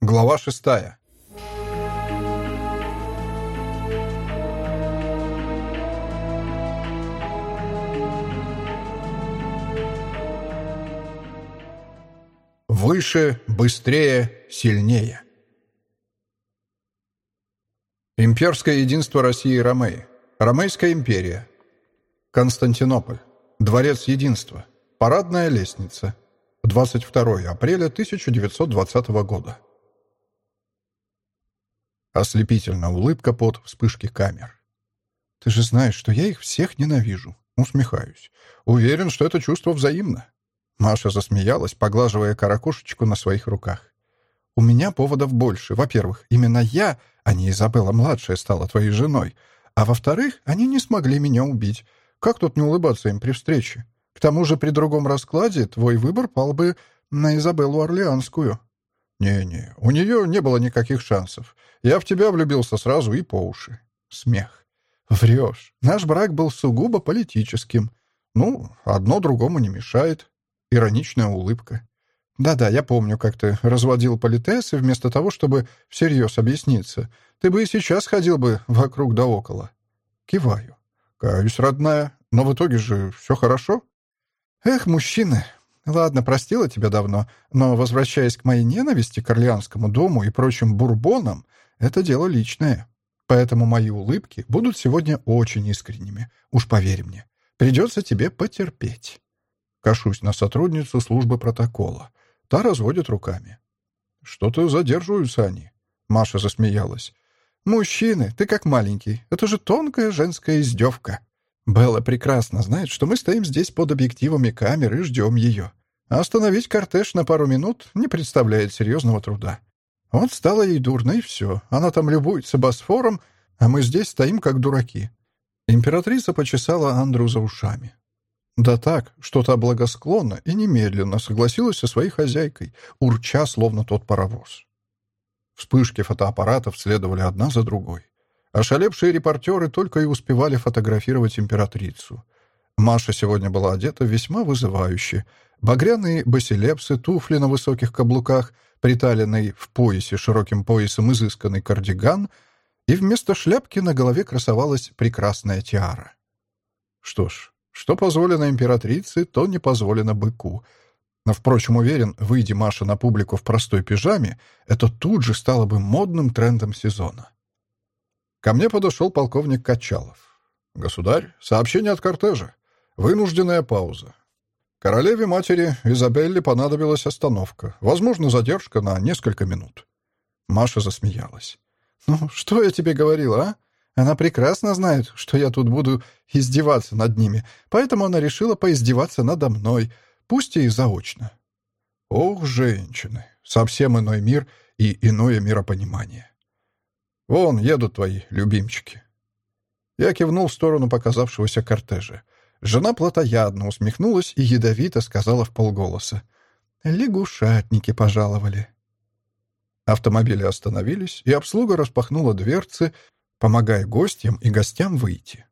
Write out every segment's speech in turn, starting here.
Глава шестая. Выше, быстрее, сильнее. Имперское единство России и Ромеи. Ромейская империя. Константинополь. Дворец единства. Парадная лестница. 22 апреля 1920 года. Ослепительная улыбка под вспышки камер. «Ты же знаешь, что я их всех ненавижу». Усмехаюсь. Уверен, что это чувство взаимно. Маша засмеялась, поглаживая каракушечку на своих руках. «У меня поводов больше. Во-первых, именно я, а не Изабелла-младшая, стала твоей женой. А во-вторых, они не смогли меня убить. Как тут не улыбаться им при встрече? К тому же при другом раскладе твой выбор пал бы на Изабеллу Орлеанскую». «Не-не, у нее не было никаких шансов. Я в тебя влюбился сразу и по уши». Смех. «Врешь. Наш брак был сугубо политическим. Ну, одно другому не мешает». Ироничная улыбка. «Да-да, я помню, как ты разводил политесы вместо того, чтобы всерьез объясниться. Ты бы и сейчас ходил бы вокруг да около». Киваю. «Каюсь, родная. Но в итоге же все хорошо?» «Эх, мужчины, Ладно, простила тебя давно, но, возвращаясь к моей ненависти к Орлеанскому дому и прочим бурбонам, это дело личное. Поэтому мои улыбки будут сегодня очень искренними. Уж поверь мне. Придется тебе потерпеть. Кашусь на сотрудницу службы протокола. Та разводит руками. Что-то задерживаются они. Маша засмеялась. «Мужчины, ты как маленький. Это же тонкая женская издевка. Белла прекрасно знает, что мы стоим здесь под объективами камер и ждем ее. Остановить кортеж на пару минут не представляет серьезного труда. Вот стало ей дурно, и все. Она там любуется Босфором, а мы здесь стоим как дураки. Императрица почесала Андру за ушами. Да так, что-то благосклонно и немедленно согласилась со своей хозяйкой, урча, словно тот паровоз. Вспышки фотоаппаратов следовали одна за другой. Ошалевшие репортеры только и успевали фотографировать императрицу. Маша сегодня была одета весьма вызывающе — Багряные басилепсы, туфли на высоких каблуках, приталенный в поясе широким поясом изысканный кардиган, и вместо шляпки на голове красовалась прекрасная тиара. Что ж, что позволено императрице, то не позволено быку. Но, впрочем, уверен, выйди Маша на публику в простой пижаме, это тут же стало бы модным трендом сезона. Ко мне подошел полковник Качалов. «Государь, сообщение от кортежа. Вынужденная пауза. Королеве-матери Изабелле понадобилась остановка, возможно, задержка на несколько минут. Маша засмеялась. «Ну, что я тебе говорила, а? Она прекрасно знает, что я тут буду издеваться над ними, поэтому она решила поиздеваться надо мной, пусть и заочно». «Ох, женщины! Совсем иной мир и иное миропонимание. Вон едут твои любимчики». Я кивнул в сторону показавшегося кортежа. Жена плотоядно усмехнулась и ядовито сказала в полголоса. «Лягушатники пожаловали». Автомобили остановились, и обслуга распахнула дверцы, помогая гостям и гостям выйти.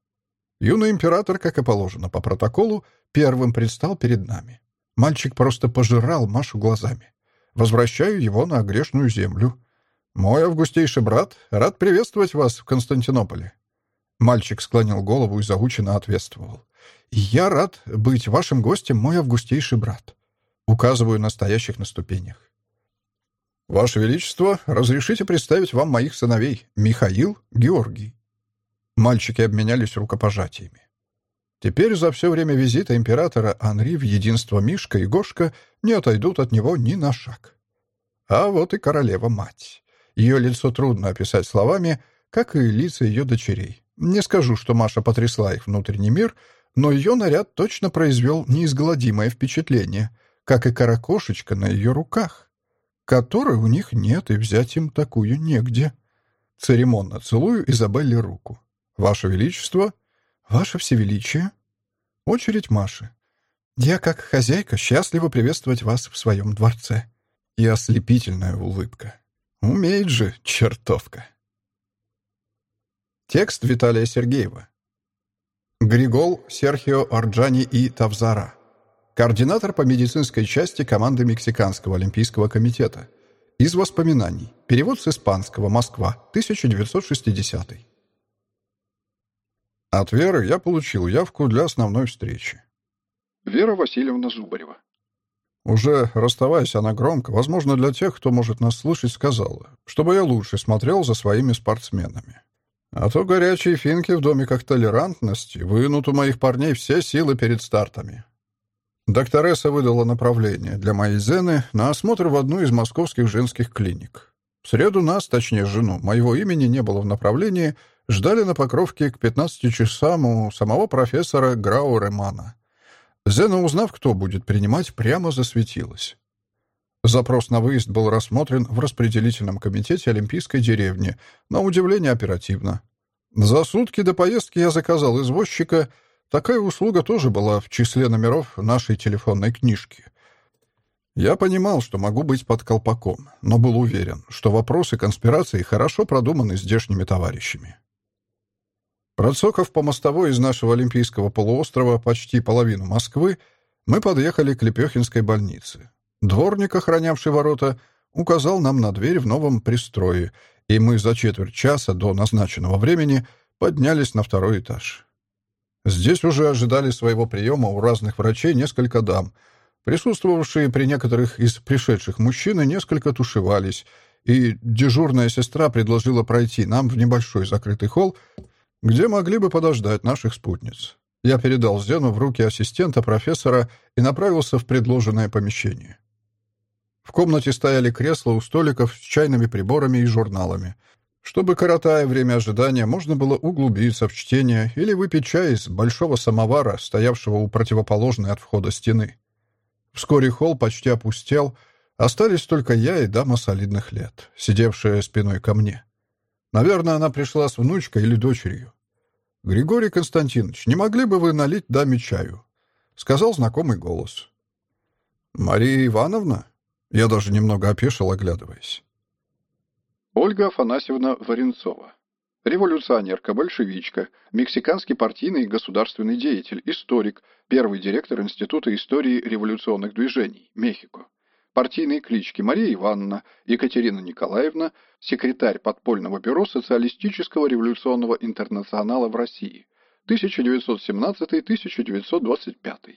Юный император, как и положено по протоколу, первым предстал перед нами. Мальчик просто пожирал Машу глазами. Возвращаю его на грешную землю. «Мой августейший брат, рад приветствовать вас в Константинополе». Мальчик склонил голову и заученно ответствовал. «Я рад быть вашим гостем, мой августейший брат». Указываю на стоящих на ступенях. «Ваше Величество, разрешите представить вам моих сыновей, Михаил, Георгий». Мальчики обменялись рукопожатиями. Теперь за все время визита императора Анри в единство Мишка и Гошка не отойдут от него ни на шаг. А вот и королева-мать. Ее лицо трудно описать словами, как и лица ее дочерей. Не скажу, что Маша потрясла их внутренний мир — но ее наряд точно произвел неизгладимое впечатление, как и каракошечка на ее руках, которой у них нет, и взять им такую негде. Церемонно целую Изабелле руку. «Ваше Величество!» «Ваше Всевеличие!» Очередь Маши. «Я, как хозяйка, счастлива приветствовать вас в своем дворце». И ослепительная улыбка. Умеет же чертовка. Текст Виталия Сергеева. Григол, Серхио Орджани и Тавзара. Координатор по медицинской части команды Мексиканского олимпийского комитета. Из воспоминаний. Перевод с испанского. Москва. 1960. От Веры я получил явку для основной встречи. Вера Васильевна Зубарева. Уже расставаясь, она громко, возможно, для тех, кто может нас слышать, сказала, чтобы я лучше смотрел за своими спортсменами. А то горячие финки в доме как толерантности вынут у моих парней все силы перед стартами. Докторесса выдала направление для моей Зены на осмотр в одну из московских женских клиник. В среду нас, точнее жену, моего имени не было в направлении, ждали на Покровке к 15 часам у самого профессора Грауремана — Зена, узнав, кто будет принимать, прямо засветилась. Запрос на выезд был рассмотрен в распределительном комитете Олимпийской деревни, на удивление оперативно. За сутки до поездки я заказал извозчика. Такая услуга тоже была в числе номеров нашей телефонной книжки. Я понимал, что могу быть под колпаком, но был уверен, что вопросы конспирации хорошо продуманы здешними товарищами. Процоков по мостовой из нашего Олимпийского полуострова почти половину Москвы, мы подъехали к Лепехинской больнице. Дворник, охранявший ворота, указал нам на дверь в новом пристрое, и мы за четверть часа до назначенного времени поднялись на второй этаж. Здесь уже ожидали своего приема у разных врачей несколько дам. Присутствовавшие при некоторых из пришедших мужчины несколько тушевались, и дежурная сестра предложила пройти нам в небольшой закрытый холл, где могли бы подождать наших спутниц. Я передал Зену в руки ассистента профессора и направился в предложенное помещение. В комнате стояли кресла у столиков с чайными приборами и журналами. Чтобы, коротая время ожидания, можно было углубиться в чтение или выпить чай из большого самовара, стоявшего у противоположной от входа стены. Вскоре холл почти опустел, остались только я и дама солидных лет, сидевшая спиной ко мне. Наверное, она пришла с внучкой или дочерью. «Григорий Константинович, не могли бы вы налить даме чаю?» — сказал знакомый голос. «Мария Ивановна?» Я даже немного опешил, оглядываясь. Ольга Афанасьевна Варенцова. Революционерка, большевичка, мексиканский партийный и государственный деятель, историк, первый директор Института истории революционных движений, Мехико. Партийные клички Мария Ивановна, Екатерина Николаевна, секретарь подпольного бюро Социалистического революционного интернационала в России, 1917-1925.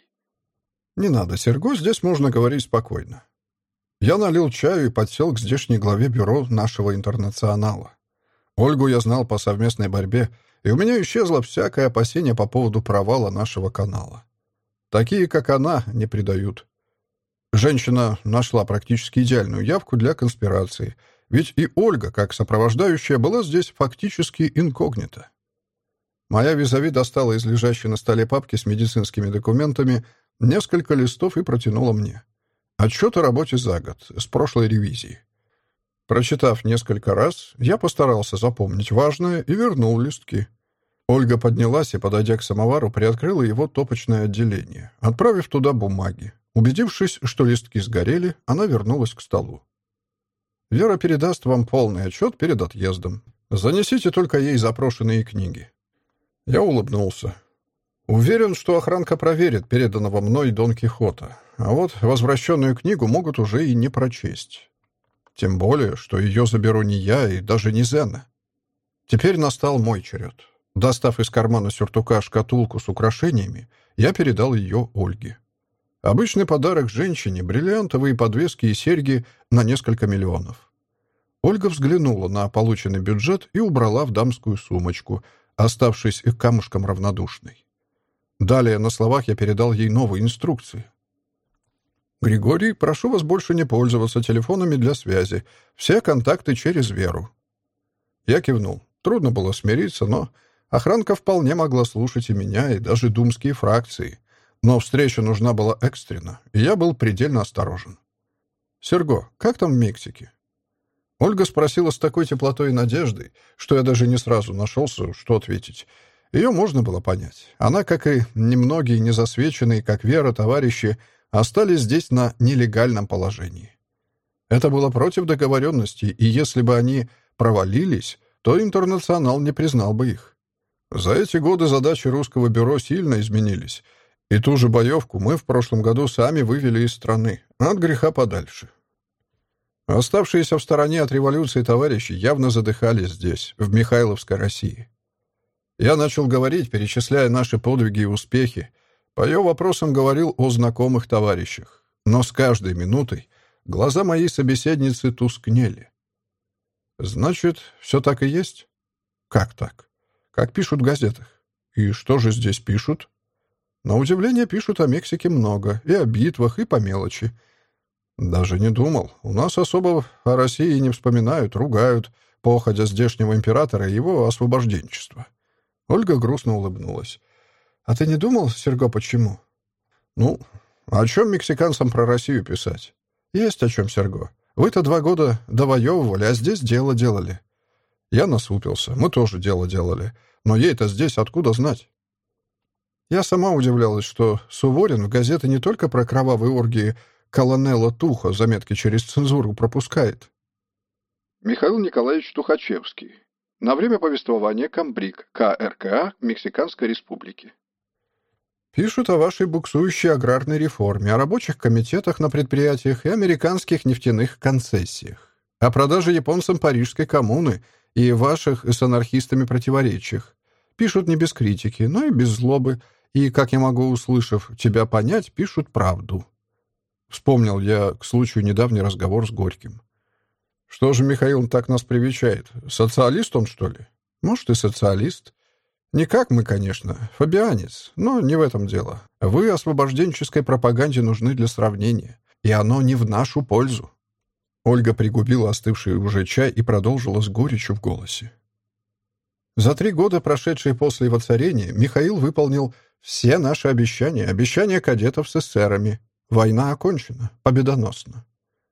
Не надо, Серго, здесь можно говорить спокойно. Я налил чаю и подсел к здешней главе бюро нашего интернационала. Ольгу я знал по совместной борьбе, и у меня исчезло всякое опасение по поводу провала нашего канала. Такие, как она, не предают. Женщина нашла практически идеальную явку для конспирации, ведь и Ольга, как сопровождающая, была здесь фактически инкогнита. Моя визави достала из лежащей на столе папки с медицинскими документами несколько листов и протянула мне. Отчет о работе за год, с прошлой ревизии. Прочитав несколько раз, я постарался запомнить важное и вернул листки. Ольга поднялась и, подойдя к самовару, приоткрыла его топочное отделение, отправив туда бумаги. Убедившись, что листки сгорели, она вернулась к столу. «Вера передаст вам полный отчет перед отъездом. Занесите только ей запрошенные книги». Я улыбнулся. Уверен, что охранка проверит переданного мной Дон Кихота, а вот возвращенную книгу могут уже и не прочесть. Тем более, что ее заберу не я и даже не Зена. Теперь настал мой черед. Достав из кармана сюртука шкатулку с украшениями, я передал ее Ольге. Обычный подарок женщине — бриллиантовые подвески и серьги на несколько миллионов. Ольга взглянула на полученный бюджет и убрала в дамскую сумочку, оставшись к камушкам равнодушной. Далее на словах я передал ей новые инструкции. «Григорий, прошу вас больше не пользоваться телефонами для связи. Все контакты через Веру». Я кивнул. Трудно было смириться, но охранка вполне могла слушать и меня, и даже думские фракции — но встреча нужна была экстренно, и я был предельно осторожен. «Серго, как там в Мексике?» Ольга спросила с такой теплотой и надеждой, что я даже не сразу нашелся, что ответить. Ее можно было понять. Она, как и немногие незасвеченные, как Вера, товарищи, остались здесь на нелегальном положении. Это было против договоренности, и если бы они провалились, то интернационал не признал бы их. За эти годы задачи русского бюро сильно изменились — и ту же боевку мы в прошлом году сами вывели из страны, от греха подальше. Оставшиеся в стороне от революции товарищи явно задыхались здесь, в Михайловской России. Я начал говорить, перечисляя наши подвиги и успехи. По ее вопросам говорил о знакомых товарищах. Но с каждой минутой глаза моей собеседницы тускнели. «Значит, все так и есть?» «Как так? Как пишут в газетах? И что же здесь пишут?» «На удивление пишут о Мексике много, и о битвах, и по мелочи». Даже не думал. У нас особо о России не вспоминают, ругают, походя здешнего императора и его освобожденчества. Ольга грустно улыбнулась. «А ты не думал, Серго, почему?» «Ну, о чем мексиканцам про Россию писать?» «Есть о чем, Серго. Вы-то два года довоевывали, а здесь дело делали». Я насупился. Мы тоже дело делали. Но ей-то здесь откуда знать? Я сама удивлялась, что Суворин в газеты не только про кровавые оргии колонела Туха заметки через цензуру пропускает. Михаил Николаевич Тухачевский. На время повествования Камбрик, КРКА Мексиканской Республики. Пишут о вашей буксующей аграрной реформе, о рабочих комитетах на предприятиях и американских нефтяных концессиях, о продаже японцам Парижской коммуны и ваших с анархистами противоречиях. Пишут не без критики, но и без злобы, и, как я могу, услышав тебя понять, пишут правду. Вспомнил я к случаю недавний разговор с Горьким. Что же Михаил так нас привечает? Социалист он, что ли? Может, и социалист. Не как мы, конечно, фабианец, но не в этом дело. Вы освобожденческой пропаганде нужны для сравнения, и оно не в нашу пользу. Ольга пригубила остывший уже чай и продолжила с горечью в голосе. За три года, прошедшие после воцарения, Михаил выполнил все наши обещания, обещания кадетов с эсерами, Война окончена, победоносно.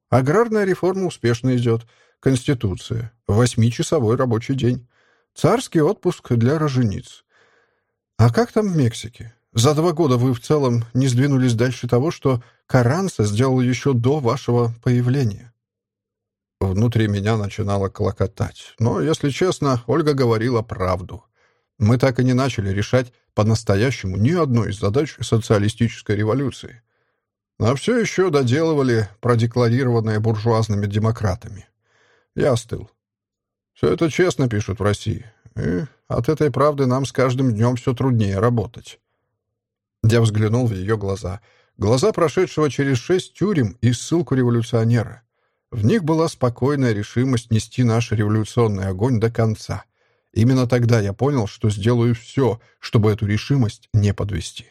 Аграрная реформа успешно идет. Конституция. Восьмичасовой рабочий день. Царский отпуск для рожениц. А как там в Мексике? За два года вы в целом не сдвинулись дальше того, что Каранса сделал еще до вашего появления. Внутри меня начинало клокотать. Но, если честно, Ольга говорила правду. Мы так и не начали решать по-настоящему ни одну из задач социалистической революции. А все еще доделывали продекларированное буржуазными демократами. Я остыл. Все это честно пишут в России. И от этой правды нам с каждым днем все труднее работать. Я взглянул в ее глаза. Глаза прошедшего через шесть тюрем и ссылку революционера. В них была спокойная решимость нести наш революционный огонь до конца. Именно тогда я понял, что сделаю все, чтобы эту решимость не подвести.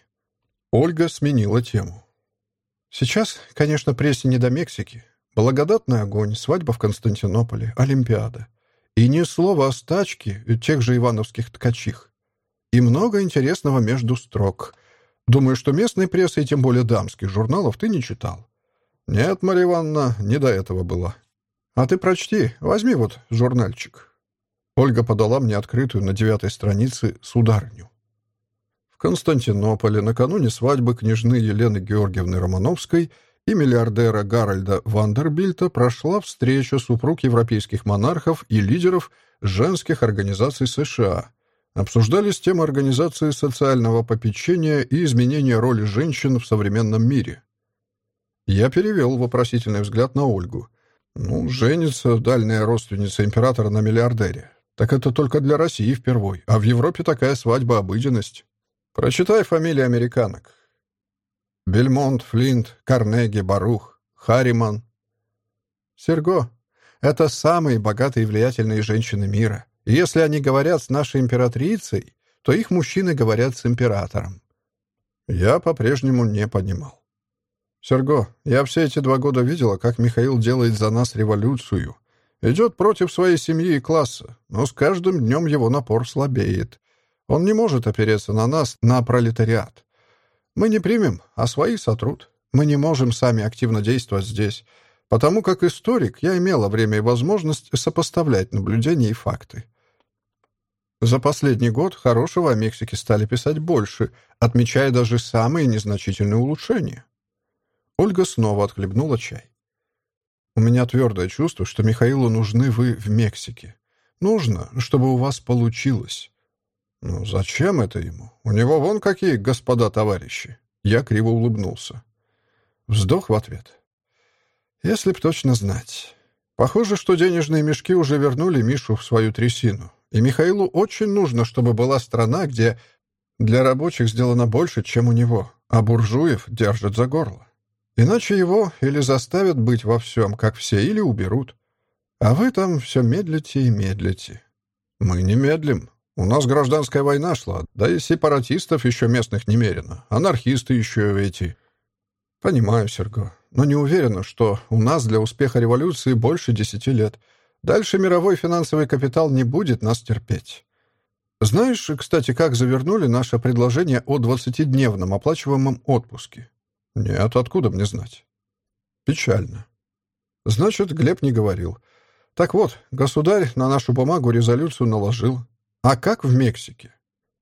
Ольга сменила тему. Сейчас, конечно, прессе не до Мексики. Благодатный огонь, свадьба в Константинополе, Олимпиада. И ни слова о стачке тех же ивановских ткачих. И много интересного между строк. Думаю, что местной прессы, и тем более дамских журналов, ты не читал. Нет, Марья Ивановна, не до этого было. А ты прочти, возьми вот журнальчик. Ольга подала мне открытую на девятой странице сударню. В Константинополе накануне свадьбы княжны Елены Георгиевны Романовской и миллиардера Гарольда Вандербильта прошла встреча супруг европейских монархов и лидеров женских организаций США. Обсуждались темы организации социального попечения и изменения роли женщин в современном мире. Я перевел вопросительный взгляд на Ольгу. Ну, женится дальняя родственница императора на миллиардере. Так это только для России впервой, а в Европе такая свадьба — обыденность. Прочитай фамилии американок. Бельмонт, Флинт, Карнеги, Барух, Харриман. Серго — это самые богатые и влиятельные женщины мира. И если они говорят с нашей императрицей, то их мужчины говорят с императором. Я по-прежнему не понимал. Серго, я все эти два года видела, как Михаил делает за нас революцию. Идет против своей семьи и класса, но с каждым днем его напор слабеет. Он не может опереться на нас, на пролетариат. Мы не примем, а свои сотрут. Мы не можем сами активно действовать здесь, потому как историк я имела время и возможность сопоставлять наблюдения и факты. За последний год хорошего о Мексике стали писать больше, отмечая даже самые незначительные улучшения. Ольга снова отхлебнула чай. «У меня твердое чувство, что Михаилу нужны вы в Мексике. Нужно, чтобы у вас получилось. «Ну, зачем это ему? У него вон какие господа товарищи!» Я криво улыбнулся. Вздох в ответ. «Если б точно знать. Похоже, что денежные мешки уже вернули Мишу в свою трясину. И Михаилу очень нужно, чтобы была страна, где для рабочих сделано больше, чем у него, а буржуев держат за горло. Иначе его или заставят быть во всем, как все, или уберут. А вы там все медлите и медлите. Мы не медлим. У нас гражданская война шла, да и сепаратистов еще местных немерено. Анархисты еще эти. Понимаю, Серго, но не уверена, что у нас для успеха революции больше десяти лет. Дальше мировой финансовый капитал не будет нас терпеть. Знаешь, кстати, как завернули наше предложение о двадцатидневном оплачиваемом отпуске? Нет, откуда мне знать? Печально. Значит, Глеб не говорил. Так вот, государь на нашу бумагу резолюцию наложил. А как в Мексике?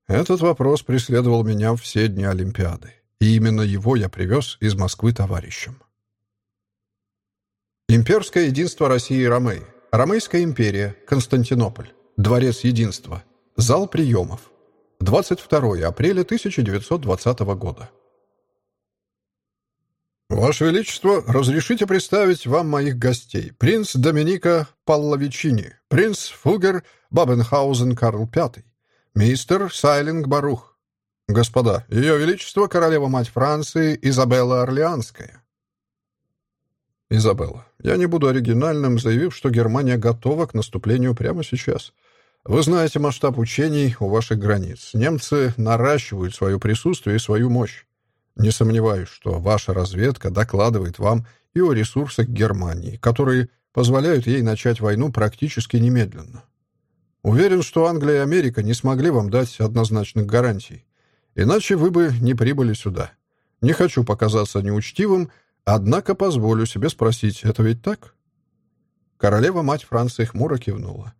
Этот вопрос преследовал меня все дни Олимпиады. И именно его я привез из Москвы товарищам. Имперское единство России и Ромеи. Ромейская империя. Константинополь. Дворец единства. Зал приемов. 22 апреля 1920 года. «Ваше Величество, разрешите представить вам моих гостей. Принц Доминика Палловичини, принц Фугер Бабенхаузен Карл V, мистер Сайлинг Барух. Господа, Ее Величество, королева-мать Франции Изабелла Орлеанская». «Изабелла, я не буду оригинальным, заявив, что Германия готова к наступлению прямо сейчас. Вы знаете масштаб учений у ваших границ. Немцы наращивают свое присутствие и свою мощь. Не сомневаюсь, что ваша разведка докладывает вам и о ресурсах Германии, которые позволяют ей начать войну практически немедленно. Уверен, что Англия и Америка не смогли вам дать однозначных гарантий. Иначе вы бы не прибыли сюда. Не хочу показаться неучтивым, однако позволю себе спросить, это ведь так? Королева-мать Франции хмуро кивнула.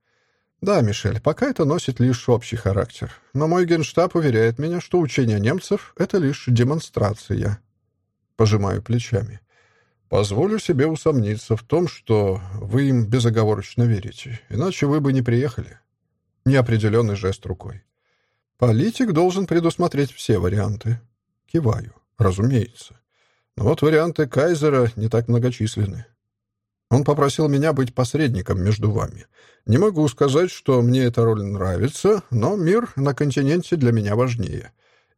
«Да, Мишель, пока это носит лишь общий характер. Но мой генштаб уверяет меня, что учение немцев — это лишь демонстрация». Пожимаю плечами. «Позволю себе усомниться в том, что вы им безоговорочно верите, иначе вы бы не приехали». Неопределенный жест рукой. «Политик должен предусмотреть все варианты». Киваю. «Разумеется. Но вот варианты Кайзера не так многочисленны. Он попросил меня быть посредником между вами. Не могу сказать, что мне эта роль нравится, но мир на континенте для меня важнее.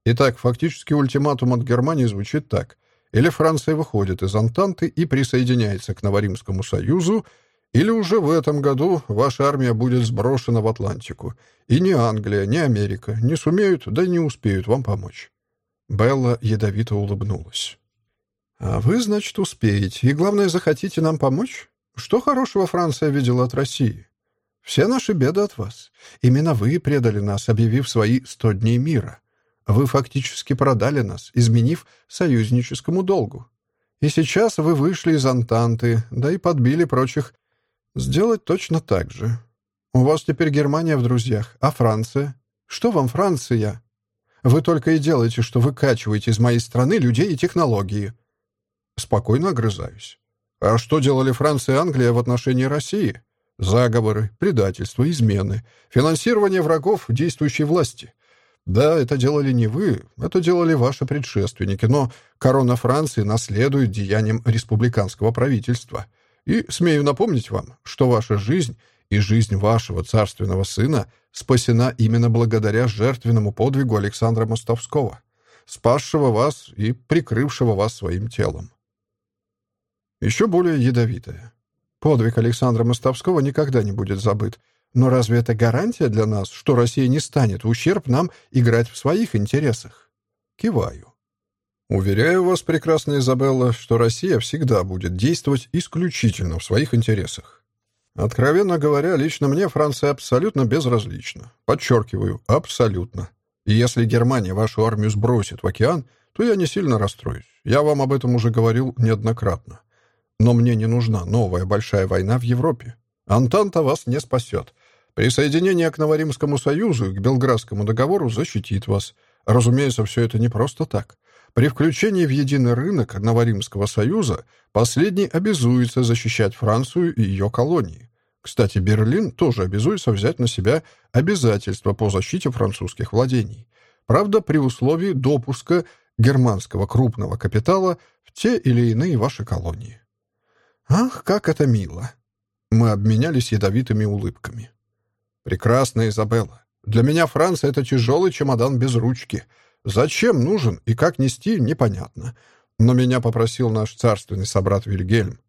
Итак, фактически ультиматум от Германии звучит так. Или Франция выходит из Антанты и присоединяется к Новоримскому Союзу, или уже в этом году ваша армия будет сброшена в Атлантику, и ни Англия, ни Америка не сумеют, да не успеют вам помочь». Белла ядовито улыбнулась. «А вы, значит, успеете. И, главное, захотите нам помочь? Что хорошего Франция видела от России? Все наши беды от вас. Именно вы предали нас, объявив свои сто дней мира. Вы фактически продали нас, изменив союзническому долгу. И сейчас вы вышли из Антанты, да и подбили прочих сделать точно так же. У вас теперь Германия в друзьях, а Франция? Что вам Франция? Вы только и делаете, что выкачиваете из моей страны людей и технологии». Спокойно огрызаюсь. А что делали Франция и Англия в отношении России? Заговоры, предательство, измены, финансирование врагов действующей власти. Да, это делали не вы, это делали ваши предшественники, но корона Франции наследует деяниям республиканского правительства. И смею напомнить вам, что ваша жизнь и жизнь вашего царственного сына спасена именно благодаря жертвенному подвигу Александра Мостовского, спасшего вас и прикрывшего вас своим телом еще более ядовитая. Подвиг Александра Мостовского никогда не будет забыт. Но разве это гарантия для нас, что Россия не станет в ущерб нам играть в своих интересах? Киваю. Уверяю вас, прекрасная Изабелла, что Россия всегда будет действовать исключительно в своих интересах. Откровенно говоря, лично мне Франция абсолютно безразлична. Подчеркиваю, абсолютно. И если Германия вашу армию сбросит в океан, то я не сильно расстроюсь. Я вам об этом уже говорил неоднократно. Но мне не нужна новая большая война в Европе. Антанта вас не спасет. Присоединение к Новоримскому союзу и к Белградскому договору защитит вас. Разумеется, все это не просто так. При включении в единый рынок Новоримского союза последний обязуется защищать Францию и ее колонии. Кстати, Берлин тоже обязуется взять на себя обязательства по защите французских владений. Правда, при условии допуска германского крупного капитала в те или иные ваши колонии. «Ах, как это мило!» Мы обменялись ядовитыми улыбками. «Прекрасная Изабелла. Для меня Франция — это тяжелый чемодан без ручки. Зачем нужен и как нести, непонятно. Но меня попросил наш царственный собрат Вильгельм.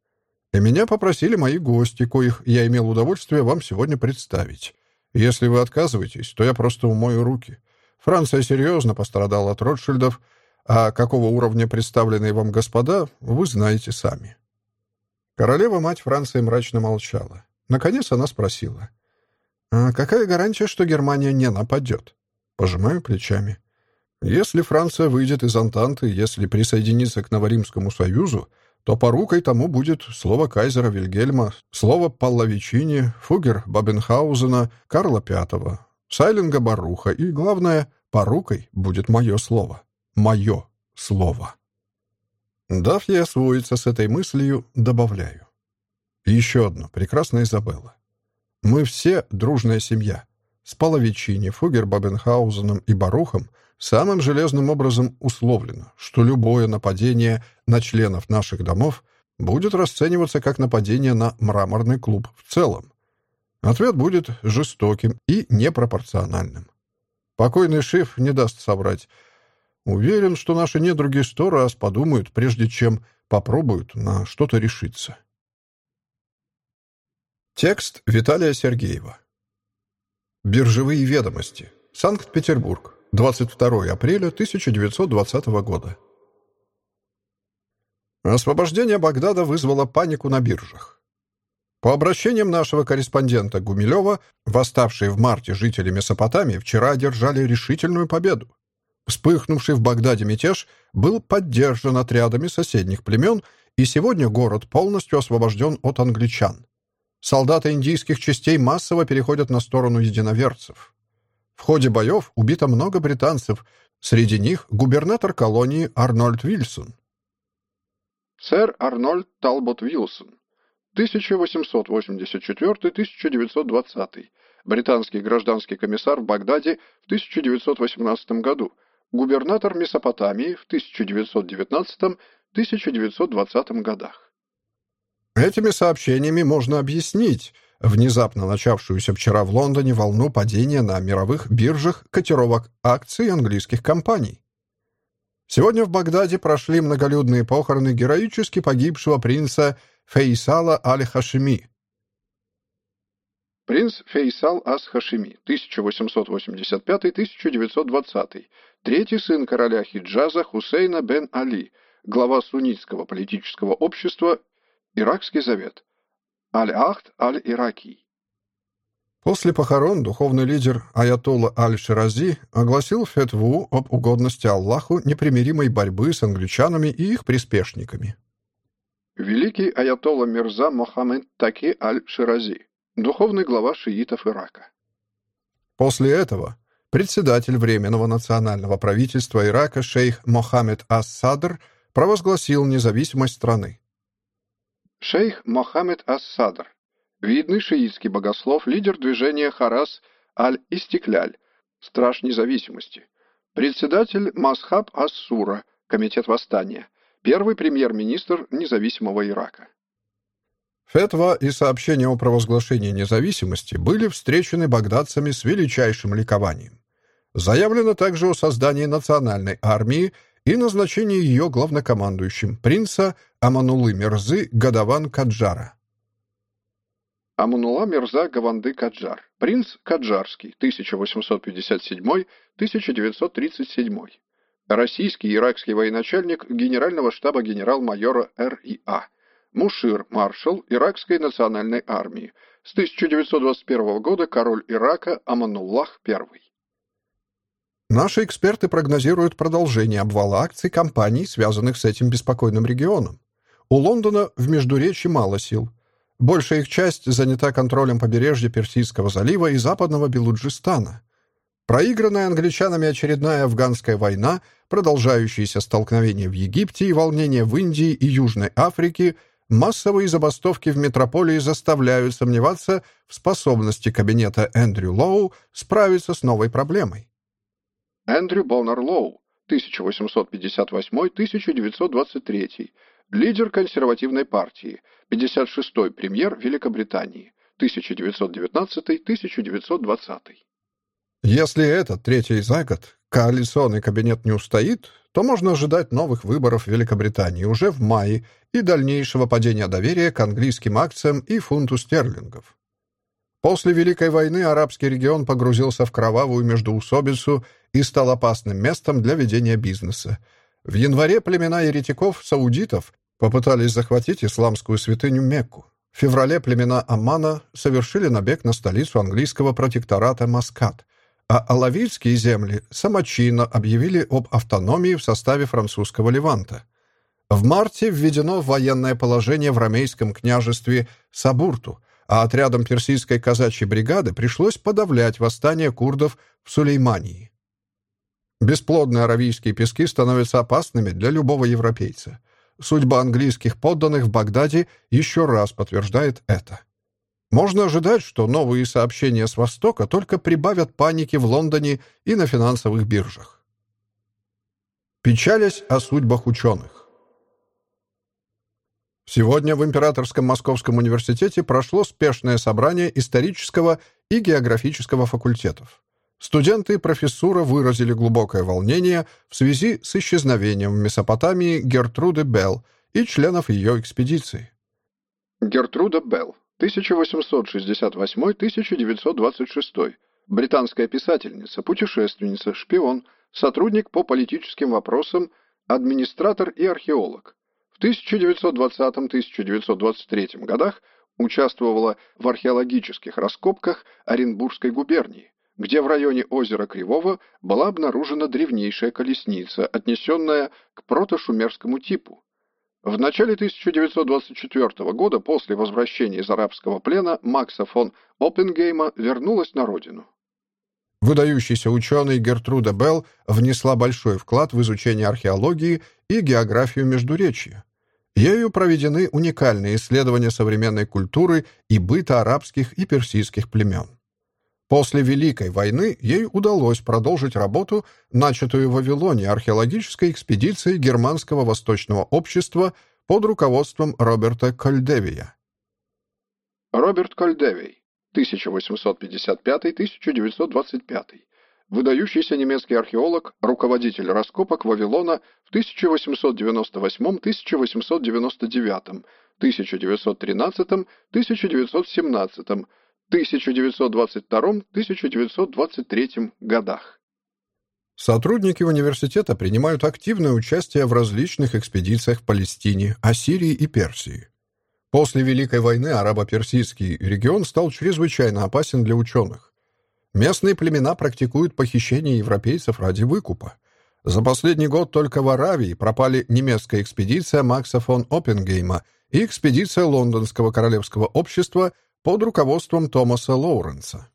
И меня попросили мои гости, коих я имел удовольствие вам сегодня представить. Если вы отказываетесь, то я просто умою руки. Франция серьезно пострадала от Ротшильдов, а какого уровня представленные вам господа, вы знаете сами». Королева-мать Франции мрачно молчала. Наконец она спросила. «А какая гарантия, что Германия не нападет?» Пожимаю плечами. «Если Франция выйдет из Антанты, если присоединится к Новоримскому Союзу, то порукой тому будет слово кайзера Вильгельма, слово Паллавичини, Фугер Бабенхаузена, Карла V, Сайлинга Баруха и, главное, порукой будет мое слово. Мое слово. Дав ей освоиться с этой мыслью, добавляю. еще одно, прекрасная Изабелла. Мы все дружная семья. С Половичини, Фугер Бабенхаузеном и Барухом самым железным образом условлено, что любое нападение на членов наших домов будет расцениваться как нападение на мраморный клуб в целом. Ответ будет жестоким и непропорциональным. Покойный шеф не даст соврать. Уверен, что наши недруги сто раз подумают, прежде чем попробуют на что-то решиться. Текст Виталия Сергеева. Биржевые ведомости. Санкт-Петербург. 22 апреля 1920 года. Освобождение Багдада вызвало панику на биржах. По обращениям нашего корреспондента Гумилева, восставшие в марте жители Месопотамии вчера одержали решительную победу. Вспыхнувший в Багдаде мятеж был поддержан отрядами соседних племен, и сегодня город полностью освобожден от англичан. Солдаты индийских частей массово переходят на сторону единоверцев. В ходе боев убито много британцев, среди них губернатор колонии Арнольд Вильсон. Сэр Арнольд Талбот Вилсон, 1884-1920, британский гражданский комиссар в Багдаде в 1918 году, губернатор Месопотамии в 1919-1920 годах. Этими сообщениями можно объяснить внезапно начавшуюся вчера в Лондоне волну падения на мировых биржах котировок акций английских компаний. Сегодня в Багдаде прошли многолюдные похороны героически погибшего принца Фейсала Аль-Хашими. Принц Фейсал Ас-Хашими, 1885-1920, третий сын короля Хиджаза Хусейна бен Али, глава суннитского политического общества Иракский завет. Аль-Ахд Аль-Ираки. После похорон духовный лидер Аятолла Аль-Ширази огласил фетву об угодности Аллаху непримиримой борьбы с англичанами и их приспешниками. Великий Аятолла Мирза Мохаммед Таки Аль-Ширази, духовный глава шиитов Ирака. После этого председатель Временного национального правительства Ирака шейх Мохаммед Ас-Садр провозгласил независимость страны. Шейх Мохаммед Ас-Садр, видный шиитский богослов, лидер движения Харас Аль-Истикляль, Страж независимости, председатель Масхаб Ас-Сура, Комитет восстания, первый премьер-министр независимого Ирака. Фетва и сообщения о провозглашении независимости были встречены багдадцами с величайшим ликованием. Заявлено также о создании национальной армии и назначении ее главнокомандующим принца Аманулы Мирзы Гадаван Каджара. Аманула Мирза Гаванды Каджар, принц Каджарский, 1857-1937. Российский иракский военачальник Генерального штаба генерал-майора РИА. Мушир, маршал Иракской национальной армии. С 1921 года король Ирака Амануллах I. Наши эксперты прогнозируют продолжение обвала акций компаний, связанных с этим беспокойным регионом. У Лондона в Междуречи мало сил. Большая их часть занята контролем побережья Персидского залива и западного Белуджистана. Проигранная англичанами очередная афганская война, продолжающиеся столкновения в Египте и волнения в Индии и Южной Африке, массовые забастовки в метрополии заставляют сомневаться в способности кабинета Эндрю Лоу справиться с новой проблемой. Эндрю Боннер Лоу, 1858-1923, лидер консервативной партии, 56-й премьер Великобритании, 1919-1920. Если этот, третий за год, коалиционный кабинет не устоит, то можно ожидать новых выборов в Великобритании уже в мае и дальнейшего падения доверия к английским акциям и фунту стерлингов. После Великой войны арабский регион погрузился в кровавую междоусобицу и стал опасным местом для ведения бизнеса. В январе племена еретиков-саудитов попытались захватить исламскую святыню Мекку. В феврале племена Аммана совершили набег на столицу английского протектората Маскат, а алавийские земли самочинно объявили об автономии в составе французского Леванта. В марте введено военное положение в ромейском княжестве Сабурту, а отрядам персидской казачьей бригады пришлось подавлять восстание курдов в Сулеймании. Бесплодные аравийские пески становятся опасными для любого европейца. Судьба английских подданных в Багдаде еще раз подтверждает это. Можно ожидать, что новые сообщения с Востока только прибавят паники в Лондоне и на финансовых биржах. Печалясь о судьбах ученых. Сегодня в Императорском Московском университете прошло спешное собрание исторического и географического факультетов. Студенты и профессура выразили глубокое волнение в связи с исчезновением в Месопотамии Гертруды Белл и членов ее экспедиции. Гертруда Белл 1868-1926. Британская писательница, путешественница, шпион, сотрудник по политическим вопросам, администратор и археолог. В 1920-1923 годах участвовала в археологических раскопках Оренбургской губернии, где в районе озера Кривого была обнаружена древнейшая колесница, отнесенная к протошумерскому типу. В начале 1924 года, после возвращения из арабского плена, Макса фон Оппенгейма вернулась на родину. Выдающийся ученый Гертруда Белл внесла большой вклад в изучение археологии и географию Междуречья. Ею проведены уникальные исследования современной культуры и быта арабских и персидских племен. После Великой войны ей удалось продолжить работу, начатую в Вавилоне археологической экспедицией Германского восточного общества под руководством Роберта Кольдевия. Роберт Кольдевий, 1855-1925, выдающийся немецкий археолог, руководитель раскопок Вавилона в 1898-1899, 1913-1917, 1922-1923 годах. Сотрудники университета принимают активное участие в различных экспедициях в Палестине, Ассирии и Персии. После Великой войны арабо-персидский регион стал чрезвычайно опасен для ученых. Местные племена практикуют похищение европейцев ради выкупа. За последний год только в Аравии пропали немецкая экспедиция Макса фон Оппенгейма и экспедиция Лондонского королевского общества – под руководством Томаса Лоуренса.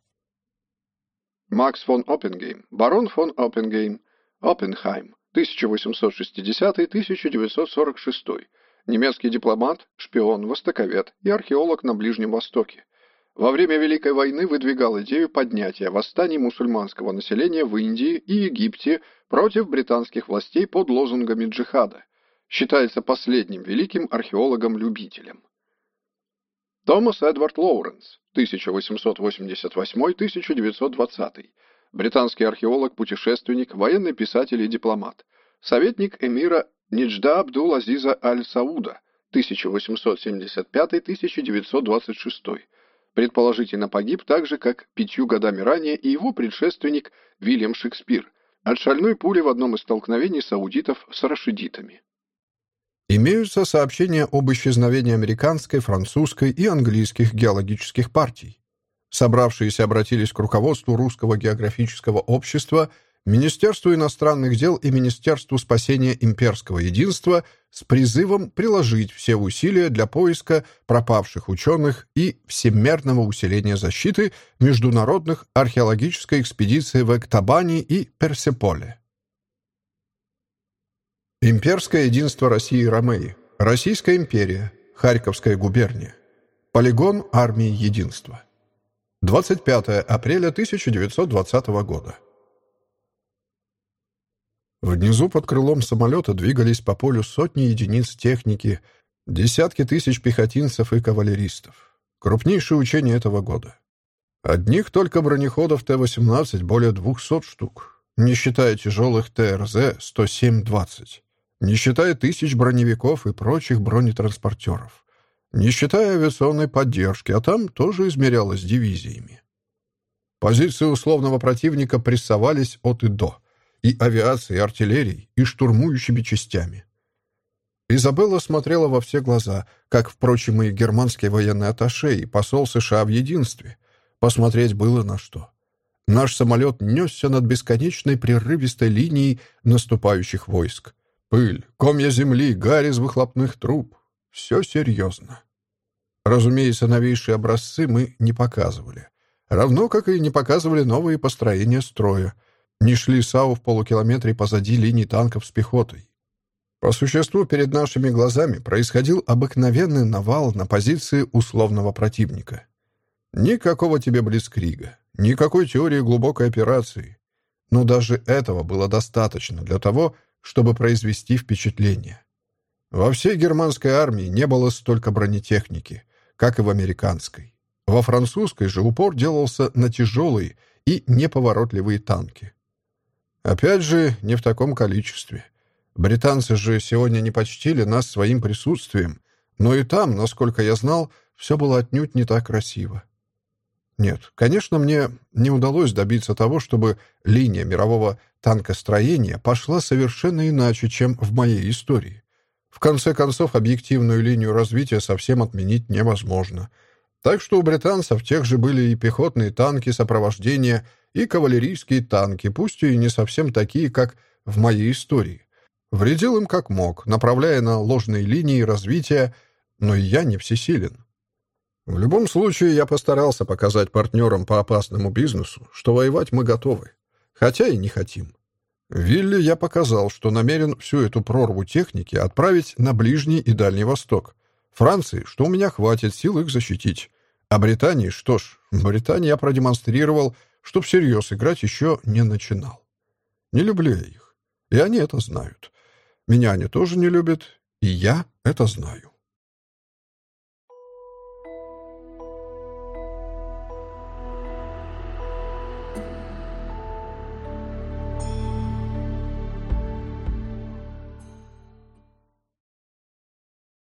Макс фон Оппенгейм, барон фон Оппенгейм, Оппенхайм, 1860-1946, немецкий дипломат, шпион, востоковед и археолог на Ближнем Востоке. Во время Великой войны выдвигал идею поднятия восстаний мусульманского населения в Индии и Египте против британских властей под лозунгами джихада. Считается последним великим археологом-любителем. Томас Эдвард Лоуренс, 1888-1920, британский археолог, путешественник, военный писатель и дипломат, советник эмира Ниджда Абдул-Азиза Аль-Сауда, 1875-1926, предположительно погиб так же, как пятью годами ранее и его предшественник Вильям Шекспир от шальной пули в одном из столкновений саудитов с рашидитами. Имеются сообщения об исчезновении американской, французской и английских геологических партий. Собравшиеся обратились к руководству Русского географического общества, Министерству иностранных дел и Министерству спасения имперского единства с призывом приложить все усилия для поиска пропавших ученых и всемерного усиления защиты международных археологической экспедиций в Эктабане и Персеполе. Имперское единство России и Ромеи. Российская империя. Харьковская губерния. Полигон армии единства. 25 апреля 1920 года. Внизу под крылом самолета двигались по полю сотни единиц техники, десятки тысяч пехотинцев и кавалеристов. Крупнейшее учение этого года. Одних только бронеходов Т-18 более 200 штук, не считая тяжелых ТРЗ-107-20, не считая тысяч броневиков и прочих бронетранспортеров, не считая авиационной поддержки, а там тоже измерялось дивизиями. Позиции условного противника прессовались от и до и авиацией, и артиллерией, и штурмующими частями. Изабелла смотрела во все глаза, как, впрочем, и германский военный атташе, и посол США в единстве. Посмотреть было на что. Наш самолет несся над бесконечной прерывистой линией наступающих войск. Пыль, комья земли, гарь из выхлопных труб. Все серьезно. Разумеется, новейшие образцы мы не показывали. Равно как и не показывали новые построения строя — не шли САУ в полукилометре позади линии танков с пехотой. По существу перед нашими глазами происходил обыкновенный навал на позиции условного противника. Никакого тебе блицкрига, никакой теории глубокой операции. Но даже этого было достаточно для того, чтобы произвести впечатление. Во всей германской армии не было столько бронетехники, как и в американской. Во французской же упор делался на тяжелые и неповоротливые танки. Опять же, не в таком количестве. Британцы же сегодня не почтили нас своим присутствием, но и там, насколько я знал, все было отнюдь не так красиво. Нет, конечно, мне не удалось добиться того, чтобы линия мирового танкостроения пошла совершенно иначе, чем в моей истории. В конце концов, объективную линию развития совсем отменить невозможно. Так что у британцев тех же были и пехотные танки сопровождения – и кавалерийские танки, пусть и не совсем такие, как в моей истории. Вредил им как мог, направляя на ложные линии развития, но и я не всесилен. В любом случае, я постарался показать партнерам по опасному бизнесу, что воевать мы готовы, хотя и не хотим. Вилли я показал, что намерен всю эту прорву техники отправить на Ближний и Дальний Восток. Франции, что у меня хватит сил их защитить. А Британии, что ж, Британии я продемонстрировал, что всерьез играть еще не начинал. Не люблю я их, и они это знают. Меня они тоже не любят, и я это знаю.